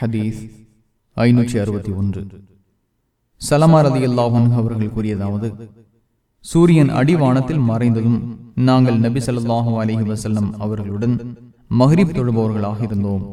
ஹதீஸ் ஐநூற்றி அறுபத்தி ஒன்று. சலமாரதி அல்லாஹன் அவர்கள் கூறியதாவது சூரியன் அடிவானத்தில் மறைந்ததும் நாங்கள் நபி ஸல்லல்லாஹு அலைஹி வசல்லம் அவர்களுடன் மஹ்ரிப் தொழுபவர்களாக இருந்தோம்.